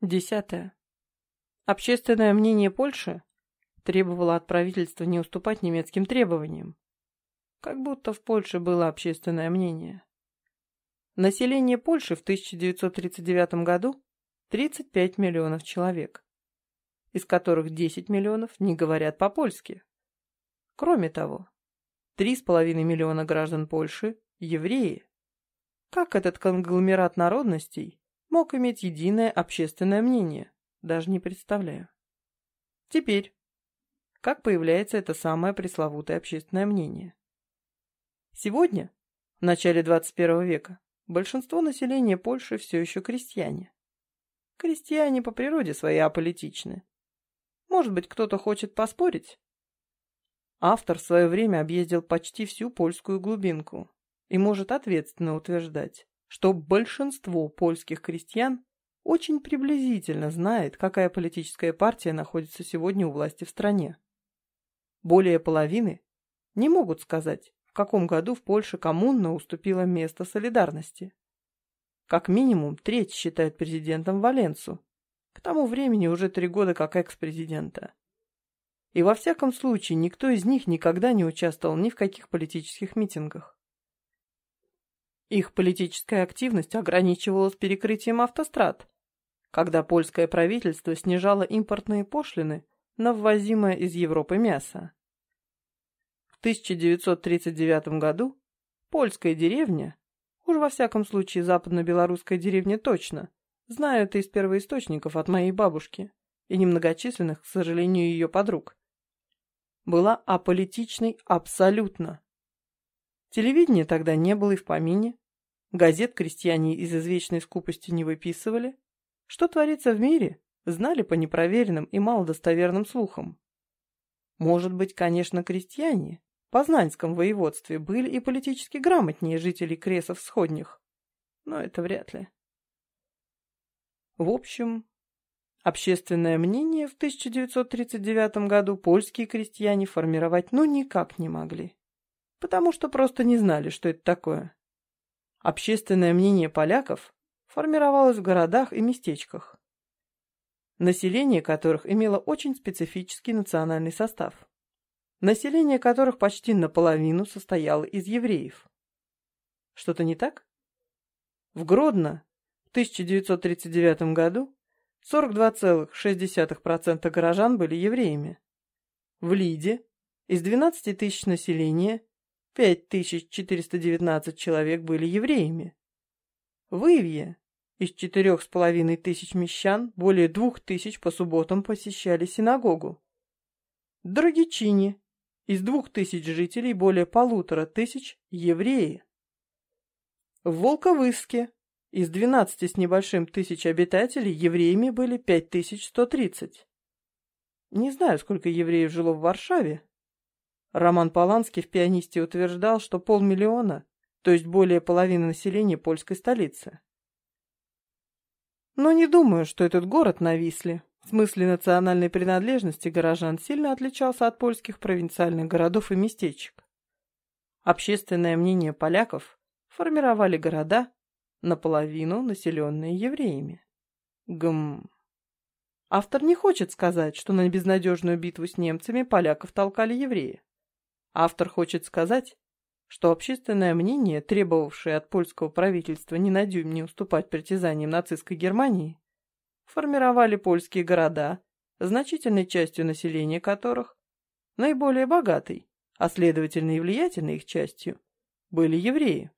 Десятое. Общественное мнение Польши требовало от правительства не уступать немецким требованиям. Как будто в Польше было общественное мнение. Население Польши в 1939 году 35 миллионов человек, из которых 10 миллионов не говорят по-польски. Кроме того, 3,5 миллиона граждан Польши – евреи. Как этот конгломерат народностей мог иметь единое общественное мнение, даже не представляю. Теперь, как появляется это самое пресловутое общественное мнение? Сегодня, в начале 21 века, большинство населения Польши все еще крестьяне. Крестьяне по природе своей аполитичны. Может быть, кто-то хочет поспорить? Автор в свое время объездил почти всю польскую глубинку и может ответственно утверждать, что большинство польских крестьян очень приблизительно знает, какая политическая партия находится сегодня у власти в стране. Более половины не могут сказать, в каком году в Польше коммуна уступила место солидарности. Как минимум треть считает президентом Валенцу, к тому времени уже три года как экс-президента. И во всяком случае никто из них никогда не участвовал ни в каких политических митингах. Их политическая активность ограничивалась перекрытием автострад, когда польское правительство снижало импортные пошлины на ввозимое из Европы мясо. В 1939 году польская деревня, уж во всяком случае западно-белорусская деревня точно, знаю это из первоисточников от моей бабушки и немногочисленных, к сожалению, ее подруг, была аполитичной абсолютно. Телевидения тогда не было и в помине. Газет крестьяне из извечной скупости не выписывали. Что творится в мире, знали по непроверенным и малодостоверным слухам. Может быть, конечно, крестьяне в Познанском воеводстве были и политически грамотнее жителей кресов сходних, но это вряд ли. В общем, общественное мнение в 1939 году польские крестьяне формировать ну никак не могли потому что просто не знали, что это такое. Общественное мнение поляков формировалось в городах и местечках, население которых имело очень специфический национальный состав, население которых почти наполовину состояло из евреев. Что-то не так? В Гродно в 1939 году 42,6% горожан были евреями. В Лиде из 12 тысяч населения 5419 человек были евреями. В Ивье из четырех с половиной тысяч мещан более двух тысяч по субботам посещали синагогу. В Драгичине из двух тысяч жителей более полутора тысяч евреи. В Волковыске из двенадцати с небольшим тысяч обитателей евреями были пять тысяч сто тридцать. Не знаю, сколько евреев жило в Варшаве, Роман Поланский в «Пианисте» утверждал, что полмиллиона, то есть более половины населения польской столицы. Но не думаю, что этот город на Висле в смысле национальной принадлежности горожан сильно отличался от польских провинциальных городов и местечек. Общественное мнение поляков формировали города, наполовину населенные евреями. Гм. Автор не хочет сказать, что на безнадежную битву с немцами поляков толкали евреи. Автор хочет сказать, что общественное мнение, требовавшее от польского правительства ни на дюйм не уступать притязаниям нацистской Германии, формировали польские города, значительной частью населения которых, наиболее богатой, а следовательно и влиятельной их частью, были евреи.